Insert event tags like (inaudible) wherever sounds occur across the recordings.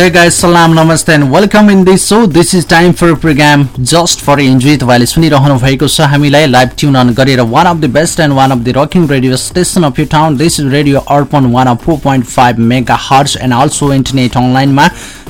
Hey guys, salam, namaste and welcome in this show. This is time for a program just for enjoy तपाईँले सुनिरहनु भएको छ हामीलाई live tune on गरेर one of the best and one of the rocking radio station of you town this is radio Arpan one of four point five mega hertz and also internet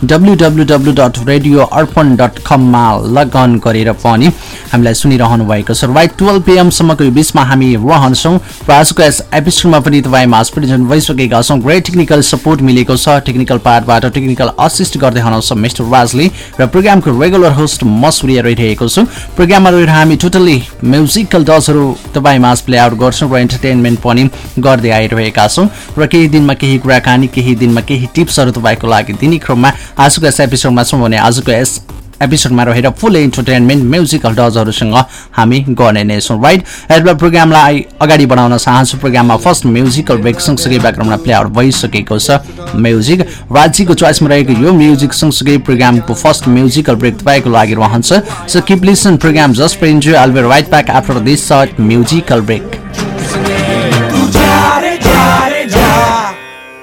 dot radio Arpan dot कममा लगन गरेर पनि हामीलाई सुनिरहनु भएको छ right twelve पिएमसम्मको यो बिचमा हामी रहन्छौँ र आजको यस एपिसोडमा पनि तपाईँमा हस्पिटल भइसकेका छौँ ग्रेट टेक्निकल सपोर्ट मिलेको छ टेक्निकल पार्टबाट टेक्निकल असिस्ट गर्दै हुनुहुन्छ मिस्टर राजले र प्रोग्रामको रेगुलर होस्ट म सूर्य रहिरहेको छु। प्रोग्राममा रहेर हामी टोटल्ली म्युजिकल डजहरू तपाईँमा प्ले आउट गर्छौँ र इन्टरटेनमेन्ट पनि गर्दै आइरहेका छौँ। र केही दिनमा केही कुराकानी केही दिनमा केही टिप्सहरू तपाईँको लागि दिने क्रममा आजको यस एपिसोडमा छौँ भने आजको यस एपिसोडमा रहेर फुल इन्टरटेनमेन्ट म्युजिकल डजहरूसँग हामी गर्ने नै छौँ राइट यति प्रोग्रामलाई अगाडि बढाउन चाहन्छु। प्रोग्राममा फर्स्ट म्युजिकल ब्रेक सँगसँगै ब्याकग्राउन्डमा प्ले आउट भइसकेको छ म्युजिक। राज्यको चोइसमा रहेको यो म्युजिक सँगसँगै प्रोग्रामको फर्स्ट म्युजिकल ब्रेक तपाईँको लागि रहन्छ। So keep listen program just for enjoy right back after this short musical break.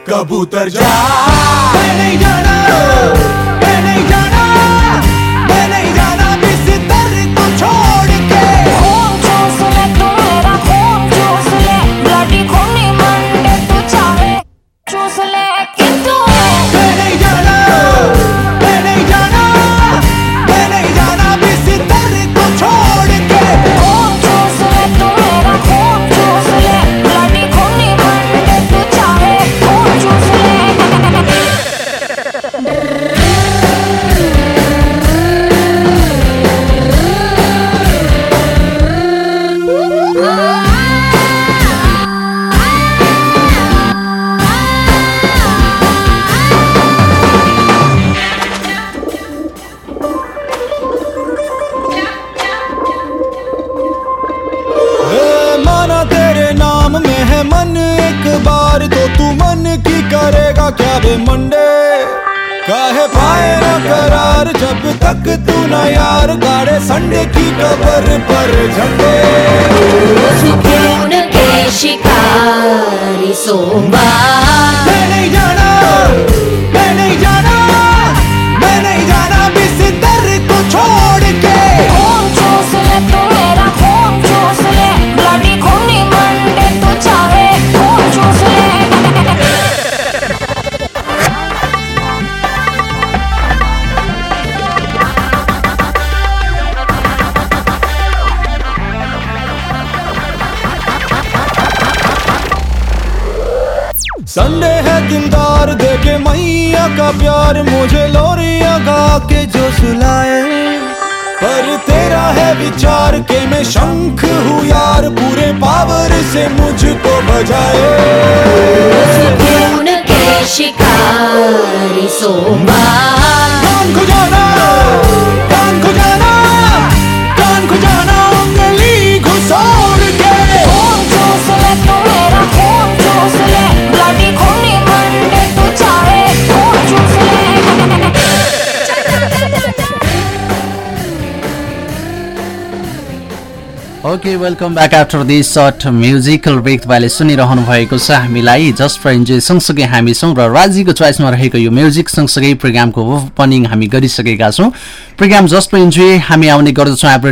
कबूतर जा। बे मंडे काहे पाए ना करार जब तक तू ना यार गाड़े संडे की कबर पर झंडे। सुकून के शिकारी सोमवार। मैं नहीं जाना मैं नहीं जाना मैं नहीं जाना। संडे है दिलदार देखे मैया का प्यार मुझे लोरिया गा के जो सुलाए। पर तेरा है विचार के मैं शंख हूँ यार पूरे पावर से मुझको बजाए। के शिकारी सोमवार। जाना जाना okay welcome back after this short musical break तपाईँले सुनिरहनु भएको छ हामीलाई जस्ट फर इन्जोय सँगसँगै हामी छौँ र राजीको चोइसमा रहेको यो म्युजिक सँगसँगै प्रोग्रामको ओपनिङ हामी गरिसकेका छौँ। प्रोग्राम जस्ट फर इन्जोय हामी आउने गर्दछौँ every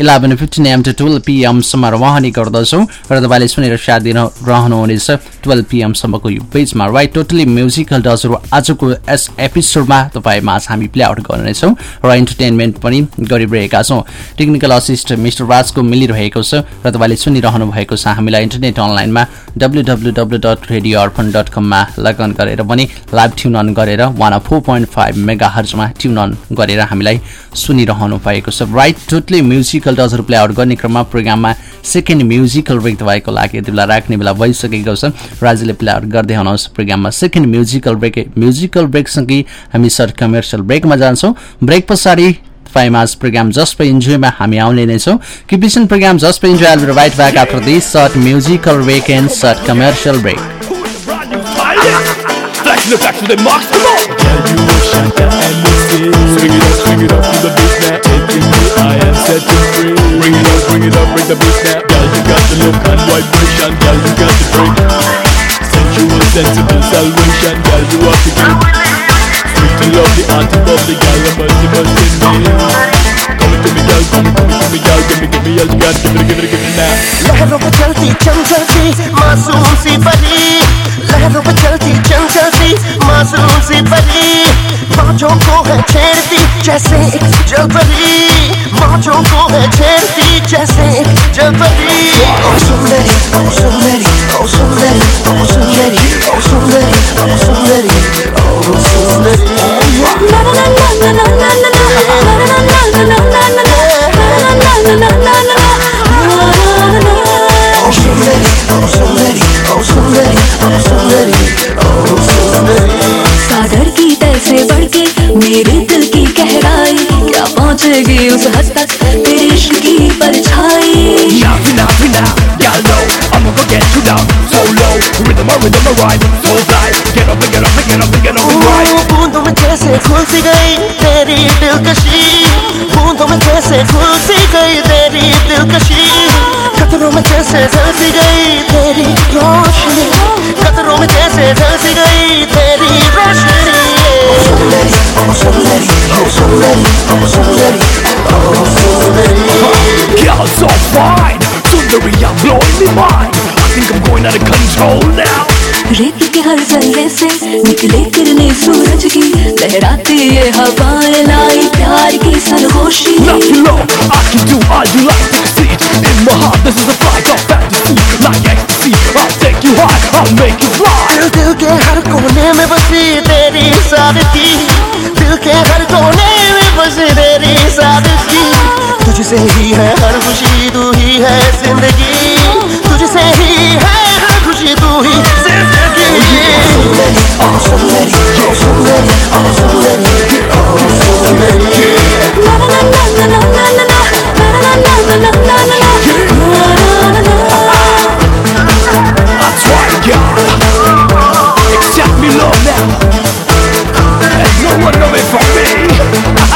eleven fifteen AM to twelve पिएमसम्म रहने गर्दछौँ र तपाईँले सुनेर साथ दिन रहनुहुनेछ टुवेल्भ पिएमसम्मको यो पेजमा। राइट टोटली म्युजिकल डजहरू आजको यस एपिसोडमा तपाईँ माझ हामी प्ले आउट गर्नेछौँ र इन्टरटेनमेन्ट पनि गरिरहेका छौँ। टेक्निकल असिस्ट मिस्टर राजको मिलिरहेको छ र तपाईँले सुनिरहनु भएको छ हामीलाई इन्टरनेट अनलाइनमा W W W dot radio Arpan dot कममा लगन गरेर पनि लाइभ ट्युन अन गरेर one four point five mega हर्जमा tune on गरेर हामीलाई सुनिरहनु भएको छ। राइट टोटली म्युजिकल डजहरू प्ले आउट गर्ने क्रममा प्रोग्राममा सेकेन्ड म्युजिकल ब्रेक तपाईँको लागि यति बेला राख्ने बेला भइसकेको छ। राजीले प्ले आउट गर्दै हुनुहोस् प्रोग्राममा सेकेन्ड म्युजिकल ब्रेक म्युजिकल ब्रेकसँगै हामी सर्ट कमर्सियल ब्रेकमा जान्छौँ। ब्रेक पछाडि तपाईँमाझ प्रोग्राम जस्ट फर इन्जोयमा हामी आउने नै छौँ। Keep listen program just for enjoy right back after this short musical break and short commercial break tell you what Shaka MC Swing it up, swing it up to the beat now Taking me, I am set to free Bring it up, bring it up, bring the beat now Girl, you got the look and vibration Girl, you got the break Sensual, sensible salvation Girl, you are the king Sweet and lovely, auntie bubbly Girl, I'm mercy, mercy me Coming give me, girl, coming me, to me, Give me, give me all you give me, give me, give me now Love of a chelsea, chum chelsea Masoom si bari मासूम से परी बाजों को है छेड़ती जैसे एक जलपरी। बाजों को है छेड़ती जैसे एक सुंदरी ओ सुंदरी ओ सुंदरी ओ सुंदरी। उस हद तक तेरे इश्क की परछाई Now, now, now, y'all know I'ma go get you down so low. Rhythm, a rhythm, a rhyme, so fly. Get up and get up and get up and get up and ride. बूंदों में कैसे खुल C गई तेरी दिलकशी बूंदों में कैसे खुल सी गई तेरी दिलकशी कतरों में कैसे जल सी गई तेरी रोशनी कतरों में कैसे जल सी गई तेरी रोशनी सुंदरी ओ सुंदरी ओ सुंदरी ओ सुंदरी Girl, so fine. Sundari, you're blowing me mind. I think I'm going out of control now. रेत के हर जलने से निकले किरने सूरज की लहराती ये हवाएँ लाई प्यार की सरगोशी Knock you low, I can do all you like to see. In my heart, this is a flight of fantasy. Like ecstasy, I'll take you high, I'll make you fly. दिल दिल के हर कोने में बसी तुझसे ही है हर खुशी, तू ही है ज़िंदगी। तुझसे ही है हर खुशी, तू ही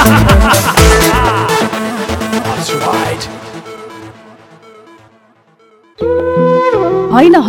Ha! (laughs)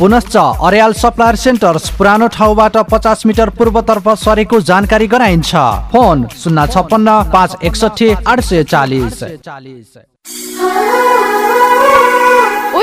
पुनश्च अर्याल सप्लायर सेन्टर्स पुरानो ठाउँबाट पचास मिटर पूर्वतर्फ सरेको जानकारी गराइन्छ। फोन शून्य छप्पन्न पाँच एकसठी आठ सय चालिस। ओइ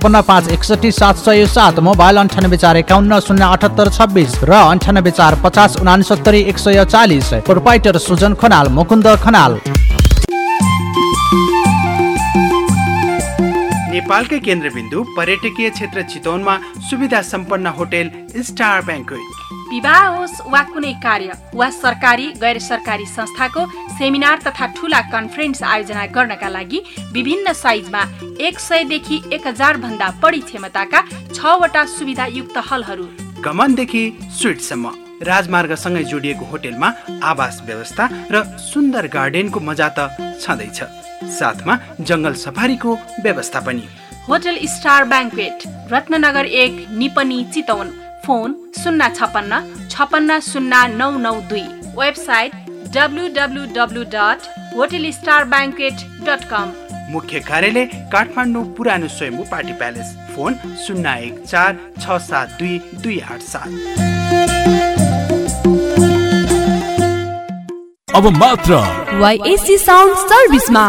छपन्न पाँच एकसठी सात सय सात मोबाइल अन्ठानब्बे चार एकाउन्न शून्य अठहत्तर छब्बिस र अन्ठानब्बे चार पचास उनासत्तरी एक सय चालिस प्रोपाइटर सुजन खनाल मुकुन्द खनाल। नेपालकै केन्द्रबिन्दु पर्यटकीय क्षेत्र चितवनमा सुविधा सम्पन्न होटेल स्टार ब्याङ्कवेट विवाह होस् वा कुनै कार्य वा सरकारी गैर सरकारी संस्थाको सेमिनार तथा ठुला कन्फरेन्स आयोजना गर्नका लागि विभिन्न साइजमा एक सयदेखि एक हजार भन्दा बढी क्षमताका छवटा सुविधायुक्त हलहरू। गमनदेखि स्विटसम्म राजमार्गसँगै जोडिएको होटेलमा आवास व्यवस्था र सुन्दर गार्डनको मजा त छँदैछ। साथमा जङ्गल सफारीको व्यवस्था पनि। होटल स्टार ब्याङ्कवेट रत्ननगर एक निपनी चितवन। फोन शून्य छपन्न छपन्न शून्य नौ नौ दुई। Website W W W dot hotel star banquet dot com मुख्य कार्यालय काठमाडौँ पुरानो स्वयम्भू पार्टी प्यालेस। फोन शून्य एक चार छ सात दुई दुई आठ सात। अब मात्र वाइएससी साउन्ड सर्भिसमा।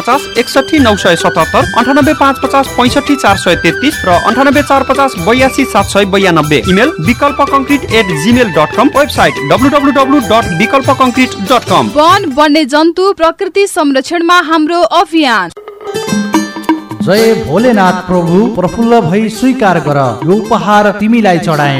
पचास एकसठी नौ सय सतहत्तर अन्ठानब्बे पाँच पचास पैँसठी चार सय तेत्तिस र अन्ठानब्बे चार पचास बयासी सात सय बयानब्बे। Email Vikalpa concrete at Gmail dot com website W W W dot Vikalpa concrete dot com वन वन्य जन्तु प्रकृति संरक्षणमा हाम्रो अभियान। जय भोलेनाथ प्रभु प्रफुल्ल भई स्वीकार गर यो उपहार तिमीलाई चढाए।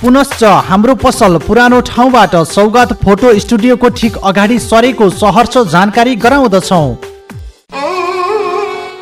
पुनश्च हाम्रो पसल पुरानो ठाउँबाट सौगात फोटो स्टुडियोको ठिक अगाडि सरेको सहरर्ष जानकारी गराउँदछौ।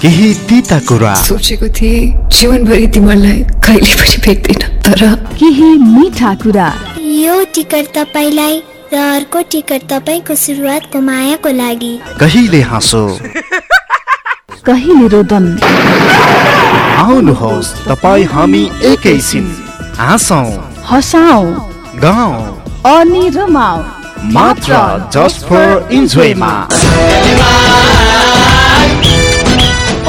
केही तिता कुरा। सोचेको थिएँ जीवनभरि तिमीलाई कहिले पनि भेट्दैन तर केही मिठा कुरा। यो टिकट तपाईँलाई र अर्को टिकट तपाईँको सुरुवातको मायाको लागि। कहिले हाँसो? कहिले रोदन आउनुहोस् तपाईँ हामी एकैछिन हाँसौँ। हसाउ। गाउँ। अनि रमाउ मात्र just for इन्जोयमा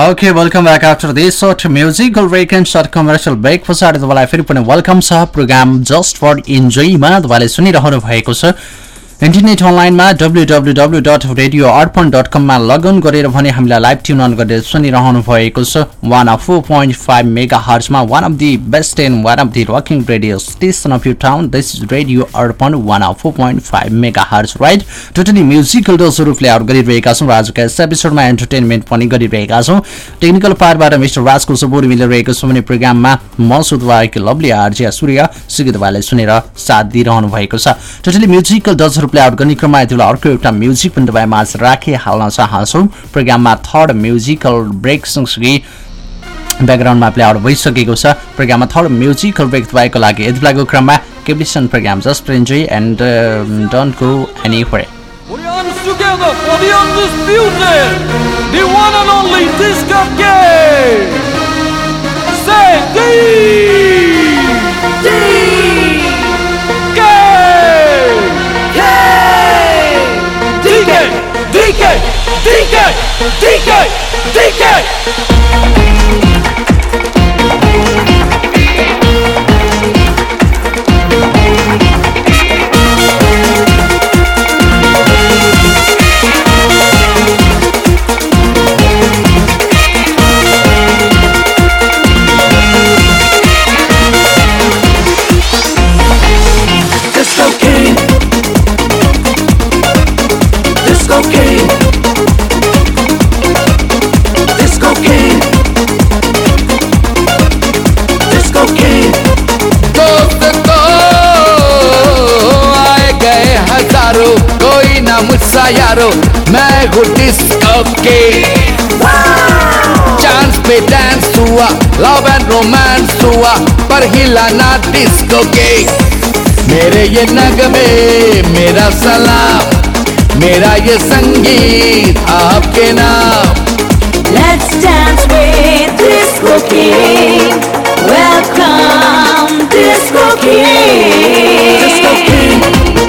okay welcome back after this short musical break and short commercial break पछाडि तपाईँलाई फेरि पनि वेलकम छ प्रोग्राम जस्ट फर इन्जोयमा तपाईँले सुनिरहनु भएको छ इन्टरनेट अनलाइनमा W W W dot radio Arpan dot कममा लगइन गरेर भने हामीलाई लाइभ ट्युन अन गरेर सुनिरहनु भएको छ। One of four point five mega हर्समा one of the best and one of the rocking radio station of you town this is radio Arpan one of four point five mega hertz right totally musical डोजहरू play out गरिरहेका छौँ। र आजको यस एपिसोडमा entertainment पनि गरिरहेका छौँ। Technical पार्टबाट mister राजको सपोर्ट मिलिरहेको छ भने प्रोग्राममा म सुधवाएको लभली आर्जिया सूर्य सुगी तपाईँलाई सुनेर साथ दिइरहनु भएको छ। टोटली म्युजिकल डजहरू प्ले आउट गर्ने क्रममा यति बेला अर्को एउटा म्युजिक पनि तपाईँ माझ राखिहाल्न चाहन्छौँ। प्रोग्राममा थर्ड म्युजिकल ब्रेक सँगसँगै ब्याकग्राउन्डमा प्ले आउट भइसकेको छ। प्रोग्राममा थर्ड म्युजिकल ब्रेक तपाईँको लागि। यति बेलाको क्रममा keep listen program just enjoy and don't go any. Say DK. DK. DK. DK. मैं हूँ के चांस पे डांस हुआ लव एंड रोमांस हुआ पर हिला ना डिस्को के मेरे ये नगमे मेरा सलाम मेरा ये संगीत आपके नाम Let's dance with Disco King. Welcome, Disco King. Disco King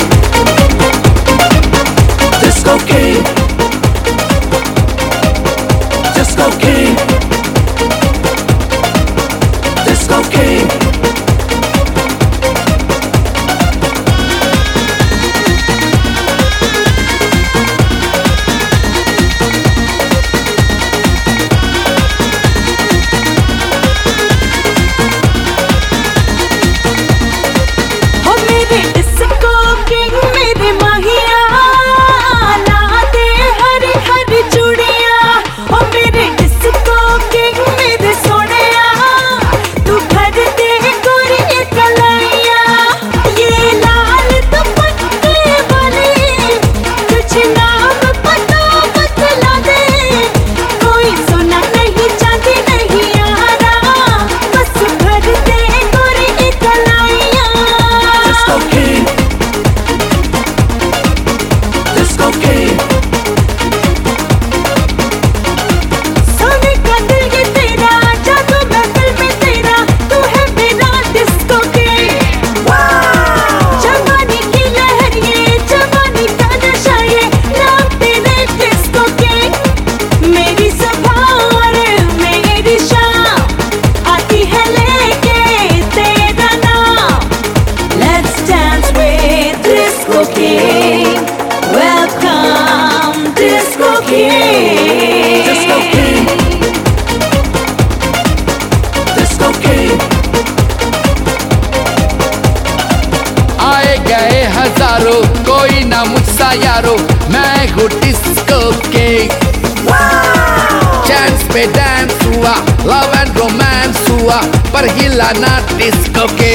पर हिलाना डिस्को के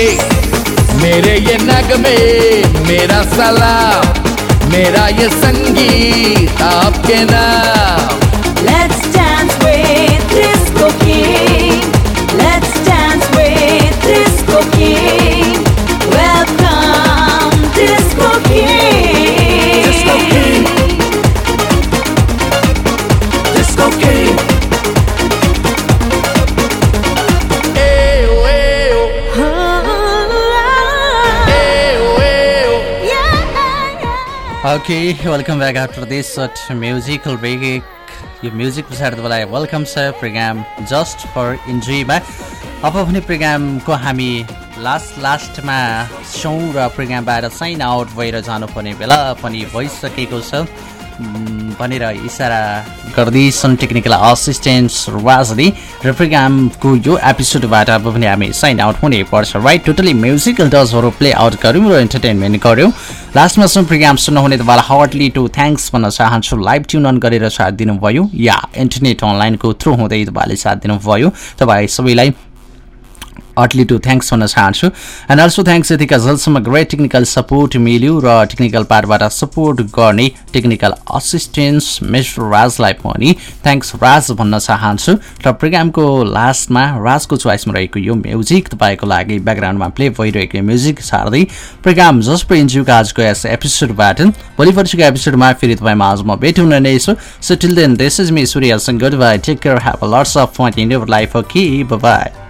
मेरे ये नगमे मेरा सलाम मेरा ये संगीत आपके नाम। Okay welcome back after this short musical break यो म्युजिक पछाडि तपाईँलाई वेलकम छ प्रोग्राम जस्ट फर इन्जोयमा अब भने प्रोग्रामको हामी लास्ट लास्टमा छौँ र प्रोग्रामबाट साइन आउट भएर जानुपर्ने बेला पनि भइसकेको छ। भनेर इसारा गर्दैछन् टेक्निकल असिस्टेन्ट राजले। र प्रोग्रामको यो एपिसोडबाट अब पनि हामी साइन आउट हुने पर्छ राइट टोटली म्युजिकल डजहरू प्ले आउट गऱ्यौँ र इन्टरटेनमेन्ट गऱ्यौँ। लास्टमा सुन प्रोग्राम सुन्नुहुने तपाईँलाई हार्टली टु थ्याङ्क्स भन्न चाहन्छु। लाइभ ट्युन अन गरेर साथ दिनुभयो। या इन्टरनेट अनलाइनको थ्रु हुँदै तपाईँले साथ दिनुभयो। तपाईँ सबैलाई हार्टली टु थ्याङ्क्स भन्न चाहन्छु एन्ड अल्सो थ्याङ्क्स यतिका जलसम्म ग्रेट टेक्निकल सपोर्ट मिल्यो र टेक्निकल पार्टबाट सपोर्ट गर्ने टेक्निकल असिस्टेन्स मिस्टर राजलाई पनि थ्याङ्क्स राज भन्न चाहन्छु र प्रोग्रामको लास्टमा राजको चोइसमा रहेको यो म्युजिक तपाईँको लागि ब्याकग्राउन्डमा प्ले भइरहेको म्युजिक सार्दै प्रोग्राम जस्ट इन्जुको आजको यस एपिसोडबाट भोलि पर्सिको एपिसोडमा फेरि तपाईँ माझमा भेट हुन नै छु so till then this is me Surya good bye take care have lots of your life okay bye